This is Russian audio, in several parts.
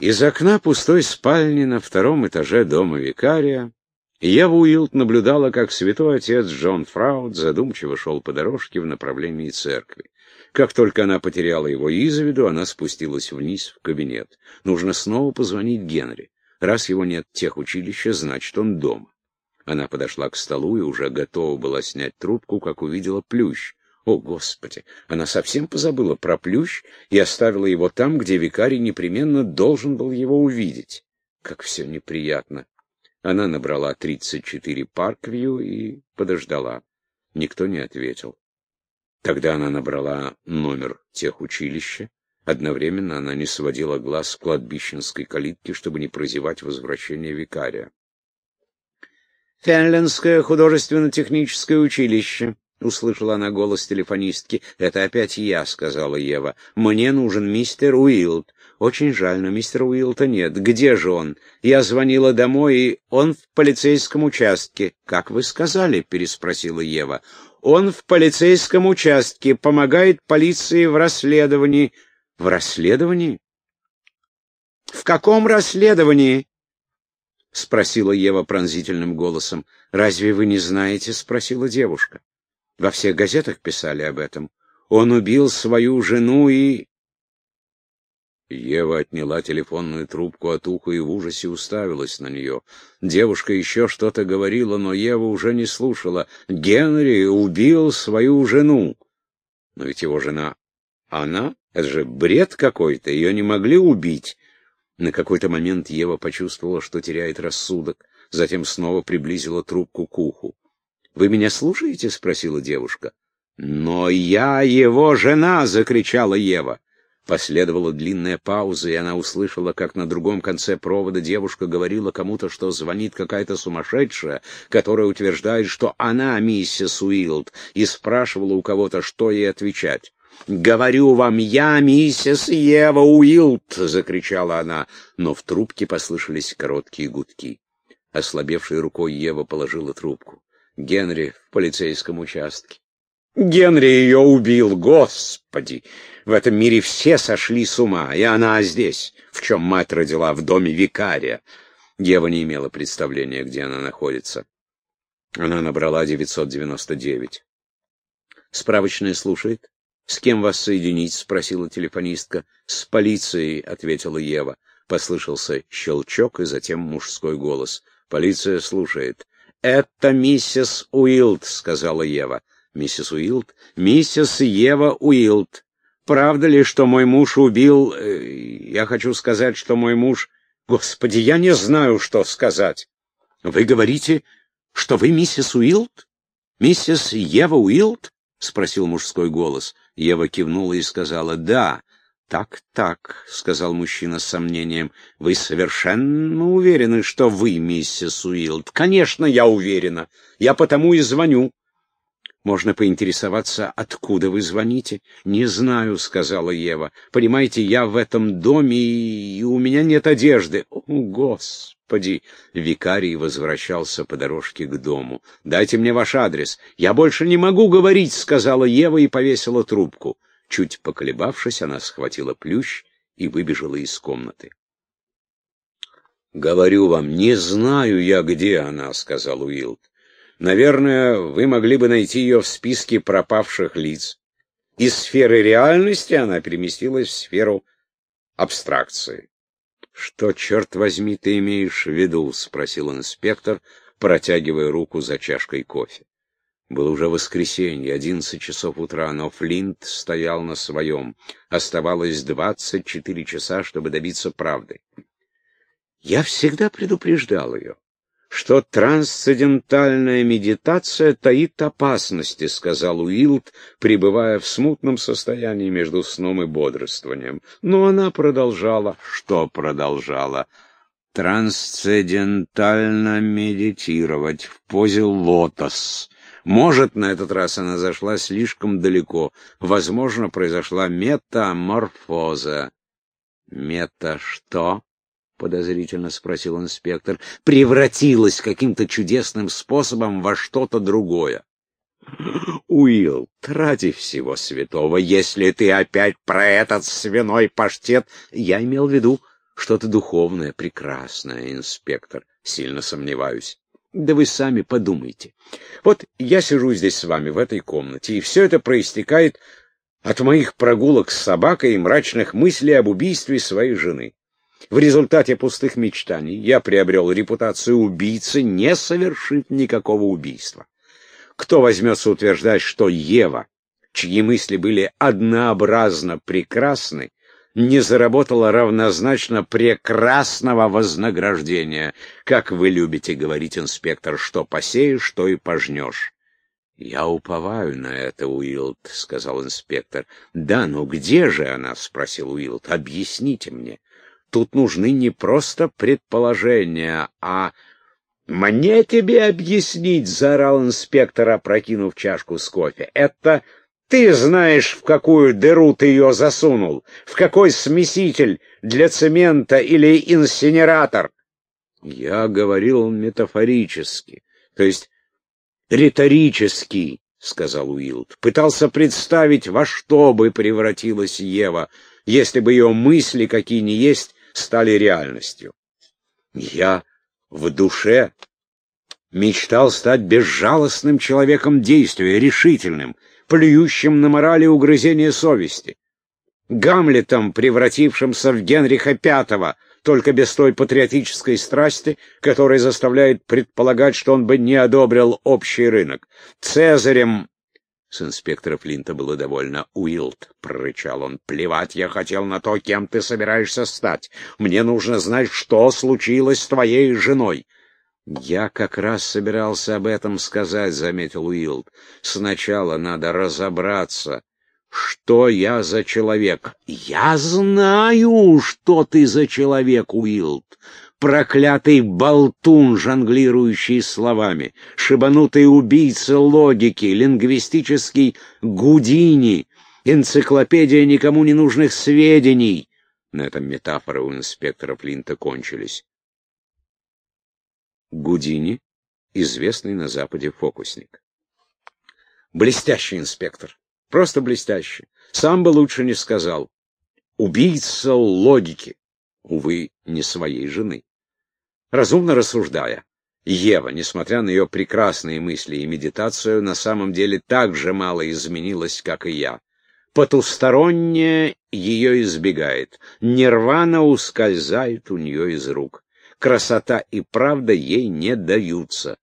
Из окна пустой спальни на втором этаже дома викария Ева Уилд наблюдала, как святой отец Джон Фрауд задумчиво шел по дорожке в направлении церкви. Как только она потеряла его из виду, она спустилась вниз в кабинет. Нужно снова позвонить Генри. Раз его нет в тех училища, значит, он дома. Она подошла к столу и уже готова была снять трубку, как увидела плющ. О, Господи! Она совсем позабыла про плющ и оставила его там, где викарий непременно должен был его увидеть. Как все неприятно. Она набрала 34 Парквью и подождала. Никто не ответил. Тогда она набрала номер тех училища. Одновременно она не сводила глаз с кладбищенской калитки, чтобы не прозевать возвращение викария. «Фенлендское художественно-техническое училище», — услышала она голос телефонистки. «Это опять я», — сказала Ева. «Мне нужен мистер Уилд. Очень жаль, но мистера Уилта нет. Где же он? Я звонила домой, и он в полицейском участке». «Как вы сказали?» — переспросила Ева. Он в полицейском участке, помогает полиции в расследовании. В расследовании? В каком расследовании? Спросила Ева пронзительным голосом. Разве вы не знаете? Спросила девушка. Во всех газетах писали об этом. Он убил свою жену и... Ева отняла телефонную трубку от уха и в ужасе уставилась на нее. Девушка еще что-то говорила, но Ева уже не слушала. «Генри убил свою жену!» «Но ведь его жена...» «Она? Это же бред какой-то, ее не могли убить!» На какой-то момент Ева почувствовала, что теряет рассудок, затем снова приблизила трубку к уху. «Вы меня слушаете?» — спросила девушка. «Но я его жена!» — закричала Ева. Последовала длинная пауза, и она услышала, как на другом конце провода девушка говорила кому-то, что звонит какая-то сумасшедшая, которая утверждает, что она миссис Уилд, и спрашивала у кого-то, что ей отвечать. «Говорю вам, я миссис Ева Уилд!» — закричала она, но в трубке послышались короткие гудки. Ослабевшей рукой Ева положила трубку. Генри в полицейском участке. Генри ее убил, господи! В этом мире все сошли с ума, и она здесь, в чем мать родила, в доме викария. Ева не имела представления, где она находится. Она набрала 999. «Справочная слушает. С кем вас соединить?» — спросила телефонистка. «С полицией», — ответила Ева. Послышался щелчок и затем мужской голос. «Полиция слушает». «Это миссис Уилд», — сказала Ева. Миссис Уилд? Миссис Ева Уилд. Правда ли, что мой муж убил... Э, я хочу сказать, что мой муж... Господи, я не знаю, что сказать. Вы говорите, что вы миссис Уилд? Миссис Ева Уилд? Спросил мужской голос. Ева кивнула и сказала «да». «Так, так», — сказал мужчина с сомнением, — «вы совершенно уверены, что вы миссис Уилд?» «Конечно, я уверена. Я потому и звоню. Можно поинтересоваться, откуда вы звоните? Не знаю, сказала Ева. Понимаете, я в этом доме, и у меня нет одежды. О, Господи! Викарий возвращался по дорожке к дому. Дайте мне ваш адрес. Я больше не могу говорить, сказала Ева и повесила трубку. Чуть поколебавшись, она схватила плющ и выбежала из комнаты. «Говорю вам, не знаю я, где она», — сказал Уилд. Наверное, вы могли бы найти ее в списке пропавших лиц. Из сферы реальности она переместилась в сферу абстракции. «Что, черт возьми, ты имеешь в виду?» — спросил инспектор, протягивая руку за чашкой кофе. Было уже воскресенье, одиннадцать часов утра, но Флинт стоял на своем. Оставалось двадцать четыре часа, чтобы добиться правды. Я всегда предупреждал ее что трансцендентальная медитация таит опасности, сказал Уилд, пребывая в смутном состоянии между сном и бодрствованием. Но она продолжала. Что продолжала? Трансцендентально медитировать в позе лотос. Может, на этот раз она зашла слишком далеко. Возможно, произошла метаморфоза. Мета что? — подозрительно спросил инспектор, — превратилась каким-то чудесным способом во что-то другое. Уилл, ради всего святого, если ты опять про этот свиной паштет, я имел в виду Что-то духовное, прекрасное, инспектор. Сильно сомневаюсь. Да вы сами подумайте. Вот я сижу здесь с вами в этой комнате, и все это проистекает от моих прогулок с собакой и мрачных мыслей об убийстве своей жены. В результате пустых мечтаний я приобрел репутацию убийцы, не совершив никакого убийства. Кто возьмется утверждать, что Ева, чьи мысли были однообразно прекрасны, не заработала равнозначно прекрасного вознаграждения. Как вы любите говорить, инспектор, что посеешь, то и пожнешь. — Я уповаю на это, Уилд, — сказал инспектор. — Да, но где же она? — спросил Уилд. — Объясните мне. Тут нужны не просто предположения, а... — Мне тебе объяснить, — заорал инспектор, опрокинув чашку с кофе. — Это ты знаешь, в какую дыру ты ее засунул, в какой смеситель для цемента или инсинератор. Я говорил метафорически, то есть риторически, — сказал Уилд. Пытался представить, во что бы превратилась Ева, если бы ее мысли, какие ни есть, стали реальностью. Я в душе мечтал стать безжалостным человеком действия, решительным, плюющим на морали угрызения совести. Гамлетом, превратившимся в Генриха V, только без той патриотической страсти, которая заставляет предполагать, что он бы не одобрил общий рынок. Цезарем... С инспектора Флинта было довольно. «Уилд», — прорычал он, — «плевать я хотел на то, кем ты собираешься стать. Мне нужно знать, что случилось с твоей женой. «Я как раз собирался об этом сказать», — заметил Уилд. «Сначала надо разобраться, что я за человек». «Я знаю, что ты за человек, Уилд. Проклятый болтун, жонглирующий словами, шибанутый убийца логики, лингвистический Гудини, энциклопедия никому не нужных сведений». На этом метафоры у инспектора Флинта кончились. Гудини, известный на Западе фокусник. Блестящий инспектор. Просто блестящий. Сам бы лучше не сказал. Убийца логики. Увы, не своей жены. Разумно рассуждая, Ева, несмотря на ее прекрасные мысли и медитацию, на самом деле так же мало изменилась, как и я. Потустороннее ее избегает, нирвана ускользает у нее из рук красота и правда ей не даются.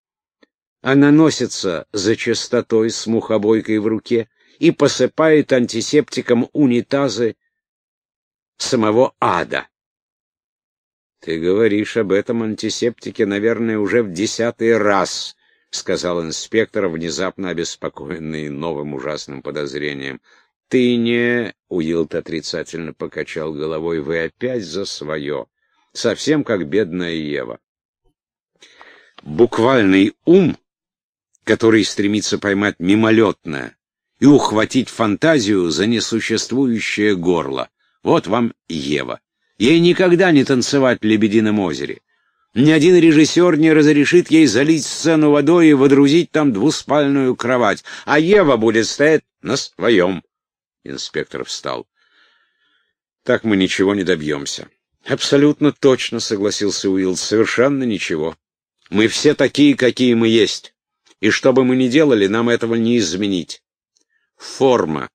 Она носится за чистотой с мухобойкой в руке и посыпает антисептиком унитазы самого ада. «Ты говоришь об этом антисептике, наверное, уже в десятый раз», — сказал инспектор, внезапно обеспокоенный новым ужасным подозрением. «Ты не...» — Уилт отрицательно покачал головой. «Вы опять за свое совсем как бедная Ева. Буквальный ум, который стремится поймать мимолетное и ухватить фантазию за несуществующее горло. Вот вам Ева. Ей никогда не танцевать в Лебедином озере. Ни один режиссер не разрешит ей залить сцену водой и водрузить там двуспальную кровать, а Ева будет стоять на своем. Инспектор встал. Так мы ничего не добьемся. Абсолютно точно, согласился Уилл, совершенно ничего. Мы все такие, какие мы есть. И что бы мы ни делали, нам этого не изменить. Форма,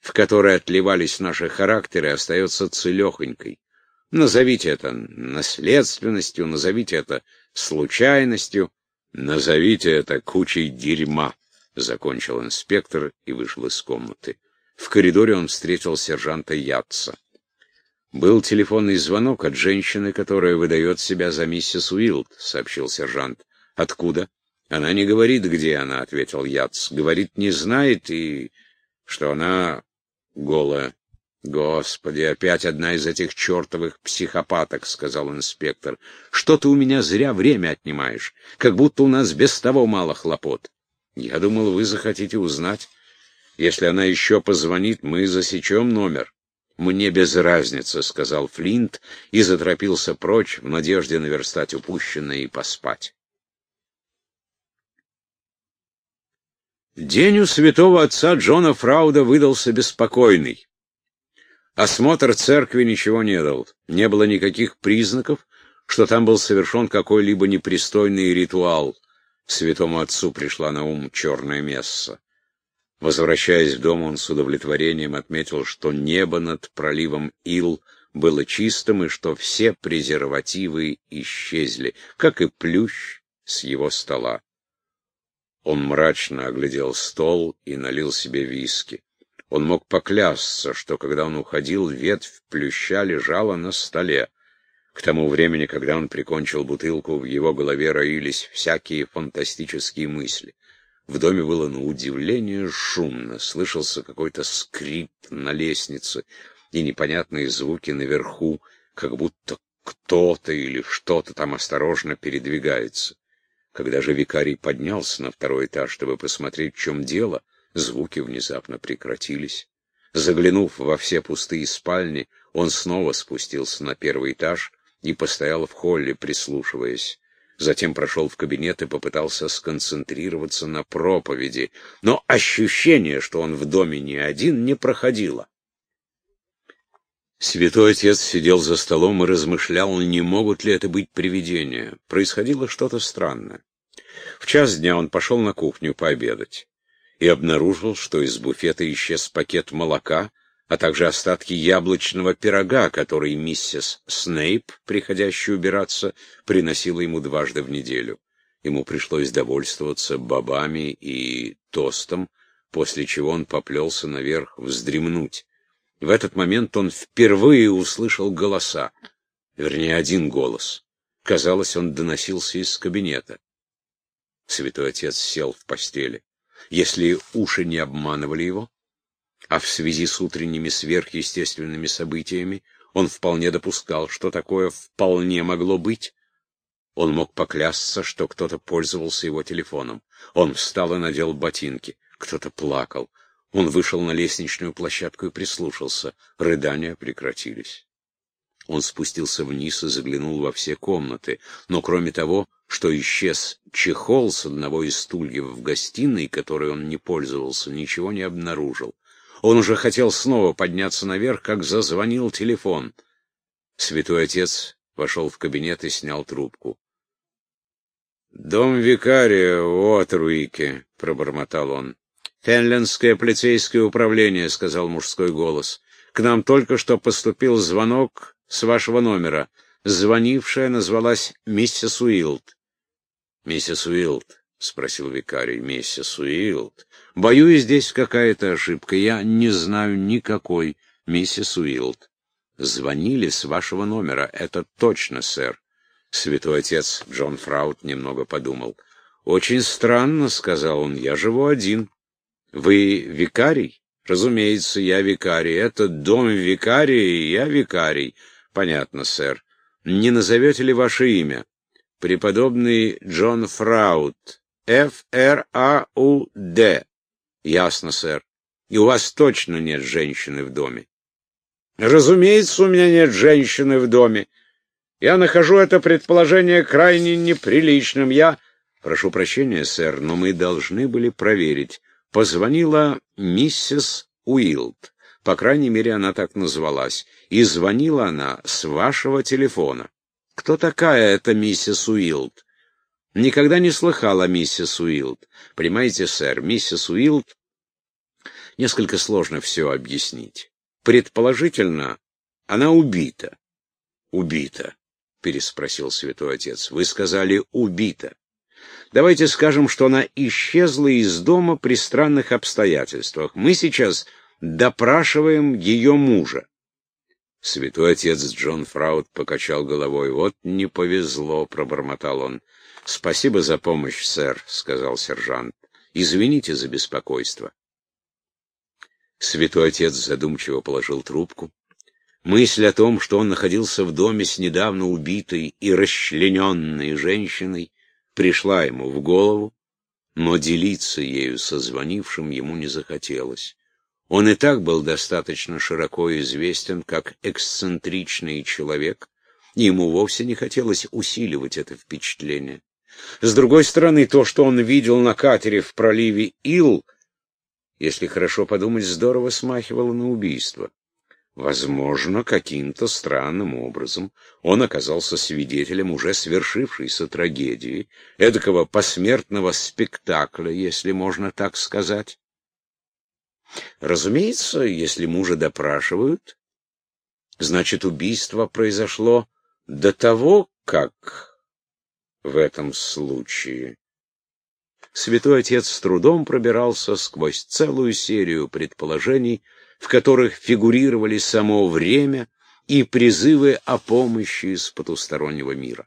в которой отливались наши характеры, остается целехонькой. Назовите это наследственностью, назовите это случайностью, назовите это кучей дерьма, — закончил инспектор и вышел из комнаты. В коридоре он встретил сержанта Ятца. «Был телефонный звонок от женщины, которая выдает себя за миссис Уилд», — сообщил сержант. «Откуда?» «Она не говорит, где она», — ответил Яц. «Говорит, не знает и что она голая». «Господи, опять одна из этих чертовых психопаток», — сказал инспектор. «Что ты у меня зря время отнимаешь? Как будто у нас без того мало хлопот. Я думал, вы захотите узнать. Если она еще позвонит, мы засечем номер». «Мне без разницы», — сказал Флинт и заторопился прочь в надежде наверстать упущенное и поспать. День у святого отца Джона Фрауда выдался беспокойный. Осмотр церкви ничего не дал. Не было никаких признаков, что там был совершен какой-либо непристойный ритуал. Святому отцу пришла на ум черная месса. Возвращаясь в дом, он с удовлетворением отметил, что небо над проливом Ил было чистым и что все презервативы исчезли, как и плющ с его стола. Он мрачно оглядел стол и налил себе виски. Он мог поклясться, что когда он уходил, ветвь плюща лежала на столе. К тому времени, когда он прикончил бутылку, в его голове роились всякие фантастические мысли. В доме было на удивление шумно, слышался какой-то скрип на лестнице и непонятные звуки наверху, как будто кто-то или что-то там осторожно передвигается. Когда же викарий поднялся на второй этаж, чтобы посмотреть, в чем дело, звуки внезапно прекратились. Заглянув во все пустые спальни, он снова спустился на первый этаж и постоял в холле, прислушиваясь. Затем прошел в кабинет и попытался сконцентрироваться на проповеди, но ощущение, что он в доме не один, не проходило. Святой Отец сидел за столом и размышлял, не могут ли это быть привидения. Происходило что-то странное. В час дня он пошел на кухню пообедать и обнаружил, что из буфета исчез пакет молока, а также остатки яблочного пирога, который миссис Снейп, приходящая убираться, приносила ему дважды в неделю. Ему пришлось довольствоваться бобами и тостом, после чего он поплелся наверх вздремнуть. В этот момент он впервые услышал голоса, вернее, один голос. Казалось, он доносился из кабинета. Святой Отец сел в постели. Если уши не обманывали его, а в связи с утренними сверхъестественными событиями он вполне допускал, что такое вполне могло быть. Он мог поклясться, что кто-то пользовался его телефоном. Он встал и надел ботинки. Кто-то плакал. Он вышел на лестничную площадку и прислушался. Рыдания прекратились. Он спустился вниз и заглянул во все комнаты, но кроме того, что исчез чехол с одного из стульев в гостиной, которой он не пользовался, ничего не обнаружил. Он уже хотел снова подняться наверх, как зазвонил телефон. Святой отец вошел в кабинет и снял трубку. «Дом викария в Уотеруике», — пробормотал он. «Фенлендское полицейское управление», — сказал мужской голос. «К нам только что поступил звонок с вашего номера. Звонившая назвалась миссис Уилд». «Миссис Уилд», — спросил викарий. «Миссис Уилд. Боюсь, здесь какая-то ошибка. Я не знаю никакой, миссис Уилд. Звонили с вашего номера. Это точно, сэр. Святой отец Джон Фрауд немного подумал. «Очень странно», — сказал он, — «я живу один». «Вы викарий?» «Разумеется, я викарий. Это дом викария, и я викарий». «Понятно, сэр. Не назовете ли ваше имя?» «Преподобный Джон Фрауд. Ф-Р-А-У-Д». Ясно, сэр. И у вас точно нет женщины в доме? Разумеется, у меня нет женщины в доме. Я нахожу это предположение крайне неприличным. Я... Прошу прощения, сэр, но мы должны были проверить. Позвонила миссис Уилд. По крайней мере, она так назвалась. И звонила она с вашего телефона. Кто такая эта миссис Уилд? Никогда не слыхала миссис Уилд. Понимаете, сэр, миссис Уилд... Несколько сложно все объяснить. Предположительно, она убита. Убита, переспросил святой отец. Вы сказали «убита». Давайте скажем, что она исчезла из дома при странных обстоятельствах. Мы сейчас допрашиваем ее мужа. Святой отец Джон Фраут покачал головой. «Вот не повезло», — пробормотал он. «Спасибо за помощь, сэр», — сказал сержант. «Извините за беспокойство». Святой отец задумчиво положил трубку. Мысль о том, что он находился в доме с недавно убитой и расчлененной женщиной, пришла ему в голову, но делиться ею со звонившим ему не захотелось. Он и так был достаточно широко известен как эксцентричный человек, и ему вовсе не хотелось усиливать это впечатление. С другой стороны, то, что он видел на катере в проливе Ил, если хорошо подумать, здорово смахивало на убийство. Возможно, каким-то странным образом он оказался свидетелем уже свершившейся трагедии, эдакого посмертного спектакля, если можно так сказать. Разумеется, если мужа допрашивают, значит, убийство произошло до того, как в этом случае. Святой Отец с трудом пробирался сквозь целую серию предположений, в которых фигурировали само время и призывы о помощи из потустороннего мира.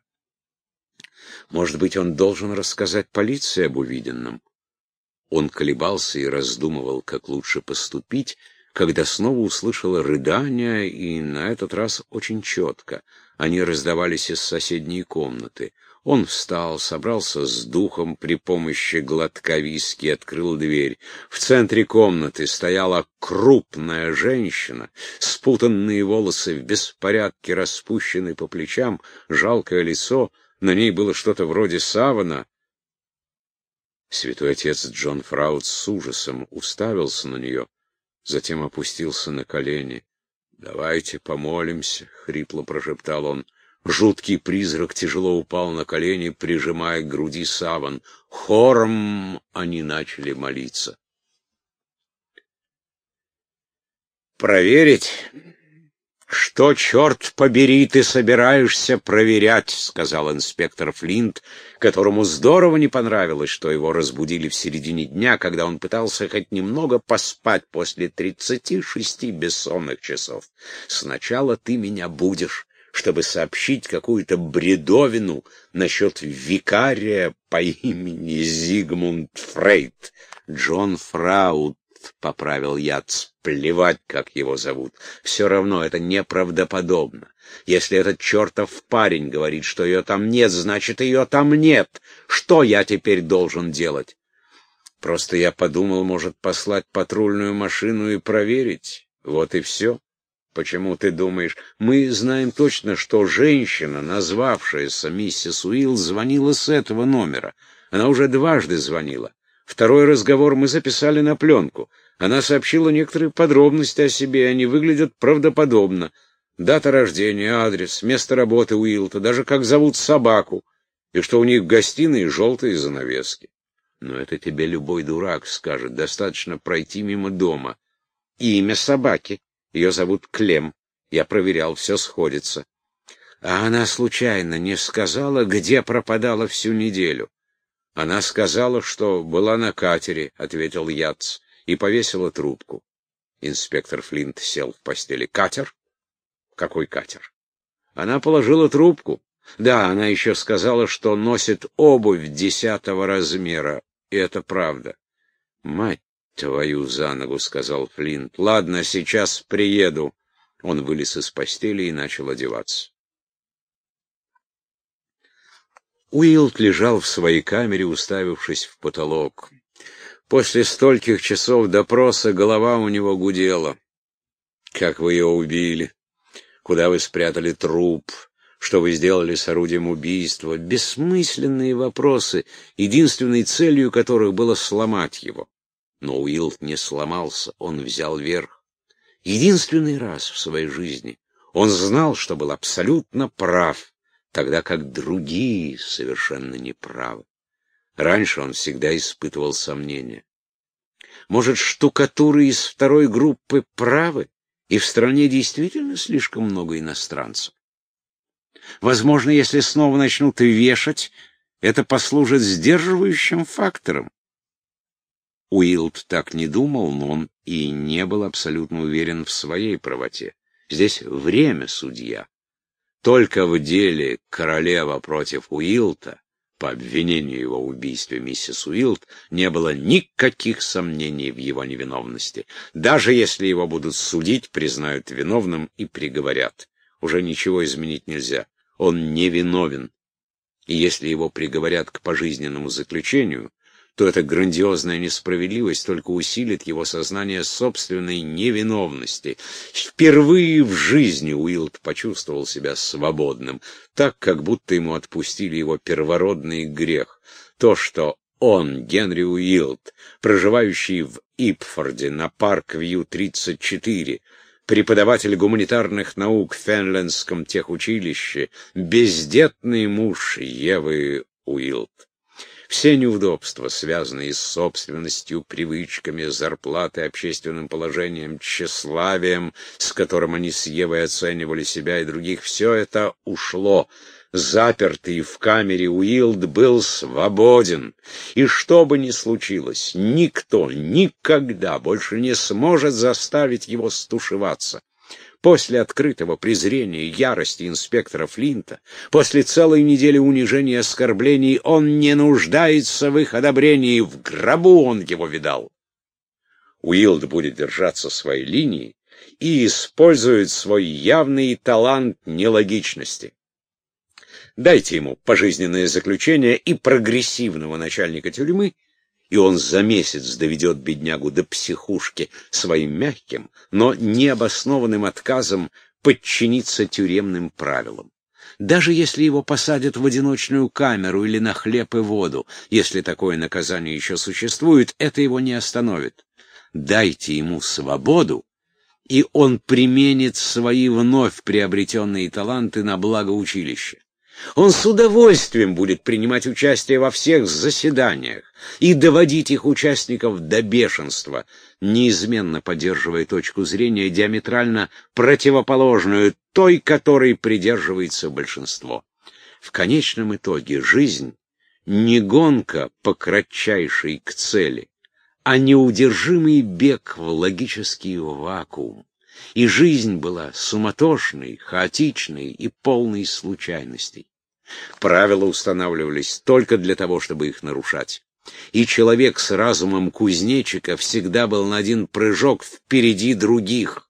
Может быть, он должен рассказать полиции об увиденном? Он колебался и раздумывал, как лучше поступить, когда снова услышал рыдания, и на этот раз очень четко. Они раздавались из соседней комнаты. Он встал, собрался с духом при помощи глотка виски, открыл дверь. В центре комнаты стояла крупная женщина, спутанные волосы в беспорядке распущены по плечам, жалкое лицо, на ней было что-то вроде савана. Святой отец Джон Фраут с ужасом уставился на нее, затем опустился на колени. «Давайте помолимся», — хрипло прошептал он. Жуткий призрак тяжело упал на колени, прижимая к груди саван. Хором они начали молиться. «Проверить, что, черт побери, ты собираешься проверять?» — сказал инспектор Флинт, которому здорово не понравилось, что его разбудили в середине дня, когда он пытался хоть немного поспать после тридцати шести бессонных часов. «Сначала ты меня будешь чтобы сообщить какую-то бредовину насчет викария по имени Зигмунд Фрейд. Джон Фраут, — поправил я, — плевать, как его зовут. Все равно это неправдоподобно. Если этот чертов парень говорит, что ее там нет, значит, ее там нет. Что я теперь должен делать? Просто я подумал, может, послать патрульную машину и проверить. Вот и все. Почему ты думаешь? Мы знаем точно, что женщина, назвавшаяся миссис Уилл, звонила с этого номера. Она уже дважды звонила. Второй разговор мы записали на пленку. Она сообщила некоторые подробности о себе, и они выглядят правдоподобно. Дата рождения, адрес, место работы Уилта, даже как зовут собаку, и что у них в гостиной желтые занавески. Но это тебе любой дурак скажет, достаточно пройти мимо дома. Имя собаки. Ее зовут Клем. Я проверял, все сходится. А она случайно не сказала, где пропадала всю неделю. Она сказала, что была на катере, — ответил Яц, и повесила трубку. Инспектор Флинт сел в постели. Катер? Какой катер? Она положила трубку. Да, она еще сказала, что носит обувь десятого размера. И это правда. Мать «Твою за ногу», — сказал Флинт. «Ладно, сейчас приеду». Он вылез из постели и начал одеваться. Уилд лежал в своей камере, уставившись в потолок. После стольких часов допроса голова у него гудела. «Как вы ее убили? Куда вы спрятали труп? Что вы сделали с орудием убийства?» Бессмысленные вопросы, единственной целью которых было сломать его. Но Уилд не сломался, он взял верх. Единственный раз в своей жизни он знал, что был абсолютно прав, тогда как другие совершенно неправы. Раньше он всегда испытывал сомнения. Может, штукатуры из второй группы правы, и в стране действительно слишком много иностранцев? Возможно, если снова начнут вешать, это послужит сдерживающим фактором. Уилд так не думал, но он и не был абсолютно уверен в своей правоте. Здесь время судья. Только в деле королева против Уилта, по обвинению его в убийстве миссис Уилт, не было никаких сомнений в его невиновности. Даже если его будут судить, признают виновным и приговорят. Уже ничего изменить нельзя. Он невиновен. И если его приговорят к пожизненному заключению, то эта грандиозная несправедливость только усилит его сознание собственной невиновности. Впервые в жизни Уилд почувствовал себя свободным, так, как будто ему отпустили его первородный грех. То, что он, Генри Уилд, проживающий в Ипфорде на Парк-Вью 34, преподаватель гуманитарных наук в Фенлендском техучилище, бездетный муж Евы Уилд. Все неудобства, связанные с собственностью, привычками, зарплатой, общественным положением, тщеславием, с которым они с Евой оценивали себя и других, все это ушло. Запертый в камере Уилд был свободен, и что бы ни случилось, никто никогда больше не сможет заставить его стушеваться. После открытого презрения и ярости инспектора Флинта, после целой недели унижений и оскорблений, он не нуждается в их одобрении, в гробу он его видал. Уилд будет держаться своей линии и использует свой явный талант нелогичности. Дайте ему пожизненное заключение и прогрессивного начальника тюрьмы, и он за месяц доведет беднягу до психушки своим мягким, но необоснованным отказом подчиниться тюремным правилам. Даже если его посадят в одиночную камеру или на хлеб и воду, если такое наказание еще существует, это его не остановит. Дайте ему свободу, и он применит свои вновь приобретенные таланты на благо училища. Он с удовольствием будет принимать участие во всех заседаниях и доводить их участников до бешенства, неизменно поддерживая точку зрения диаметрально противоположную той, которой придерживается большинство. В конечном итоге жизнь не гонка по кратчайшей к цели, а неудержимый бег в логический вакуум и жизнь была суматошной, хаотичной и полной случайностей. Правила устанавливались только для того, чтобы их нарушать. И человек с разумом кузнечика всегда был на один прыжок впереди других.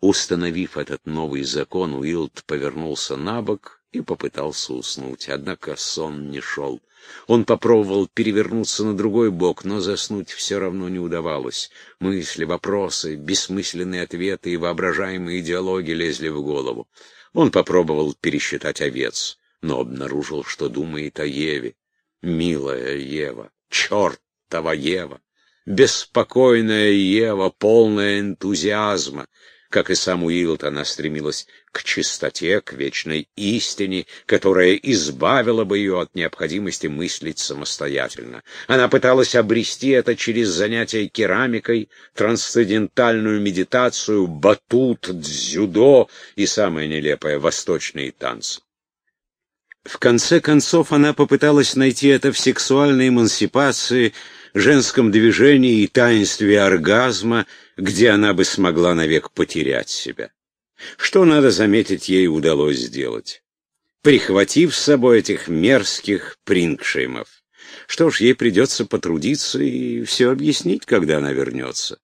Установив этот новый закон, Уилд повернулся на бок и попытался уснуть, однако сон не шел. Он попробовал перевернуться на другой бок, но заснуть все равно не удавалось. Мысли, вопросы, бессмысленные ответы и воображаемые диалоги лезли в голову. Он попробовал пересчитать овец, но обнаружил, что думает о Еве. Милая Ева, чертова Ева, беспокойная Ева, полная энтузиазма. Как и сам Уилд, она стремилась к чистоте, к вечной истине, которая избавила бы ее от необходимости мыслить самостоятельно. Она пыталась обрести это через занятия керамикой, трансцендентальную медитацию, батут, дзюдо и, самое нелепое, восточные танцы. В конце концов, она попыталась найти это в сексуальной эмансипации, женском движении и таинстве оргазма, где она бы смогла навек потерять себя. Что, надо заметить, ей удалось сделать, прихватив с собой этих мерзких прингшеймов. Что ж, ей придется потрудиться и все объяснить, когда она вернется.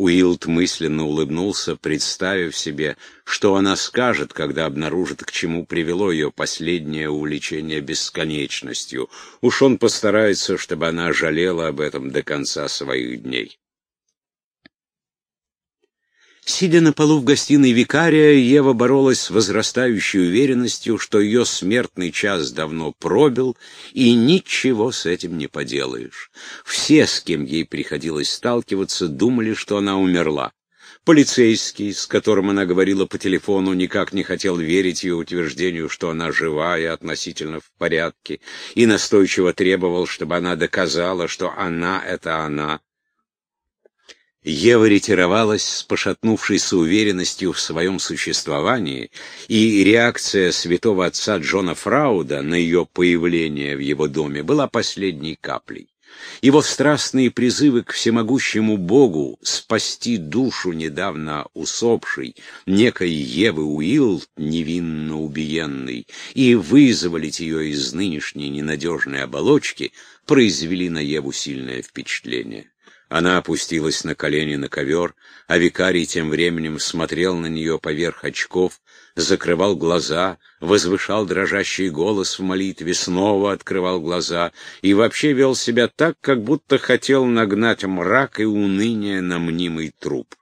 Уилд мысленно улыбнулся, представив себе, что она скажет, когда обнаружит, к чему привело ее последнее увлечение бесконечностью. Уж он постарается, чтобы она жалела об этом до конца своих дней. Сидя на полу в гостиной викария, Ева боролась с возрастающей уверенностью, что ее смертный час давно пробил, и ничего с этим не поделаешь. Все, с кем ей приходилось сталкиваться, думали, что она умерла. Полицейский, с которым она говорила по телефону, никак не хотел верить ее утверждению, что она жива и относительно в порядке, и настойчиво требовал, чтобы она доказала, что она — это она. Ева ретировалась с пошатнувшейся уверенностью в своем существовании, и реакция святого отца Джона Фрауда на ее появление в его доме была последней каплей. Его страстные призывы к всемогущему Богу спасти душу недавно усопшей, некой Евы Уилд, невинно убиенной, и вызволить ее из нынешней ненадежной оболочки, произвели на Еву сильное впечатление. Она опустилась на колени на ковер, а викарий тем временем смотрел на нее поверх очков, закрывал глаза, возвышал дрожащий голос в молитве, снова открывал глаза и вообще вел себя так, как будто хотел нагнать мрак и уныние на мнимый труп.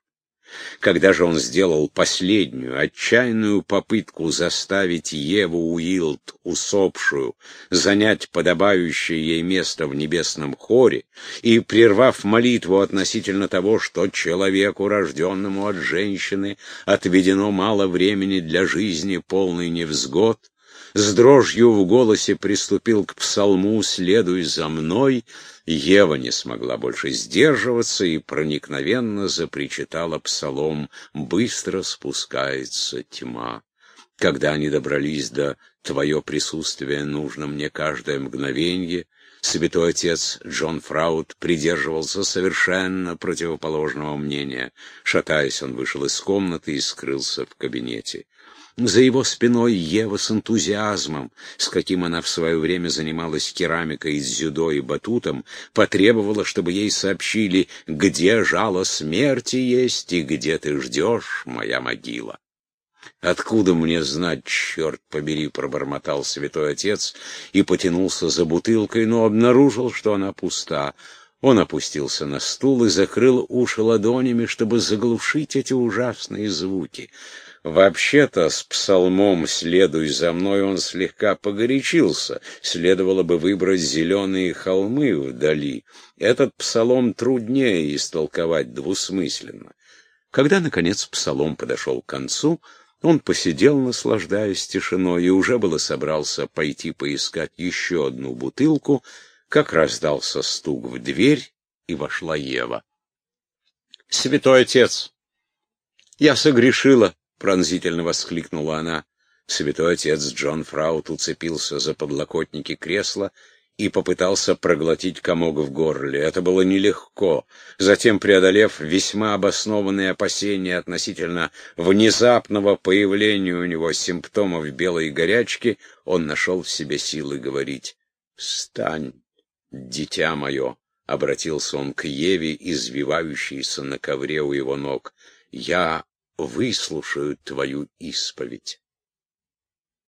Когда же он сделал последнюю, отчаянную попытку заставить Еву Уилд, усопшую, занять подобающее ей место в небесном хоре, и, прервав молитву относительно того, что человеку, рожденному от женщины, отведено мало времени для жизни полной невзгод, с дрожью в голосе приступил к псалму «Следуй за мной», Ева не смогла больше сдерживаться и проникновенно запричитала псалом «Быстро спускается тьма». Когда они добрались до «Твое присутствие нужно мне каждое мгновенье», святой отец Джон Фраут придерживался совершенно противоположного мнения. Шатаясь, он вышел из комнаты и скрылся в кабинете. За его спиной Ева с энтузиазмом, с каким она в свое время занималась керамикой, дзюдо и батутом, потребовала, чтобы ей сообщили, где жало смерти есть и где ты ждешь, моя могила. «Откуда мне знать, черт побери!» — пробормотал святой отец и потянулся за бутылкой, но обнаружил, что она пуста. Он опустился на стул и закрыл уши ладонями, чтобы заглушить эти ужасные звуки. Вообще-то с псалмом «Следуй за мной» он слегка погорячился. Следовало бы выбрать зеленые холмы вдали. Этот псалом труднее истолковать двусмысленно. Когда, наконец, псалом подошел к концу, он посидел, наслаждаясь тишиной, и уже было собрался пойти поискать еще одну бутылку, как раздался стук в дверь, и вошла Ева. «Святой отец! Я согрешила!» — пронзительно воскликнула она. Святой отец Джон Фраут уцепился за подлокотники кресла и попытался проглотить комок в горле. Это было нелегко. Затем, преодолев весьма обоснованные опасения относительно внезапного появления у него симптомов белой горячки, он нашел в себе силы говорить «Встань, дитя мое!» — обратился он к Еве, извивающейся на ковре у его ног. «Я выслушают твою исповедь.